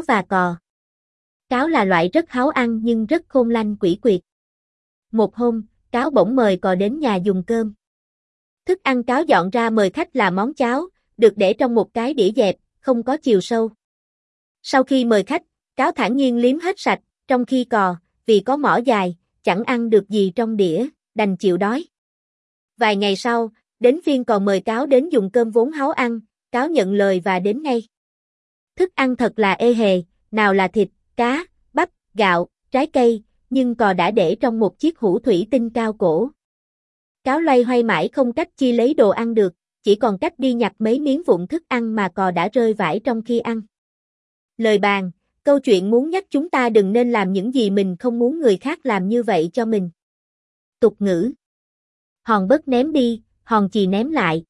cáo và cò. Cáo là loại rất háo ăn nhưng rất khôn lanh quỷ quyệt. Một hôm, cáo bỗng mời cò đến nhà dùng cơm. Thức ăn cáo dọn ra mời khách là món cháo, được để trong một cái đĩa dẹp, không có chiều sâu. Sau khi mời khách, cáo thản nhiên liếm hết sạch, trong khi cò, vì có mỏ dài, chẳng ăn được gì trong đĩa, đành chịu đói. Vài ngày sau, đến phiên cò mời cáo đến dùng cơm vốn háo ăn, cáo nhận lời và đến ngay. Thức ăn thật là ê hề, nào là thịt, cá, bắp, gạo, trái cây, nhưng cò đã để trong một chiếc hũ thủy tinh cao cổ. Cáo loay hoay mãi không cách chi lấy đồ ăn được, chỉ còn cách đi nhặt mấy miếng vụn thức ăn mà cò đã rơi vãi trong khi ăn. Lời bàn, câu chuyện muốn nhắc chúng ta đừng nên làm những gì mình không muốn người khác làm như vậy cho mình. Tục ngữ Hòn bớt ném đi, hòn chì ném lại.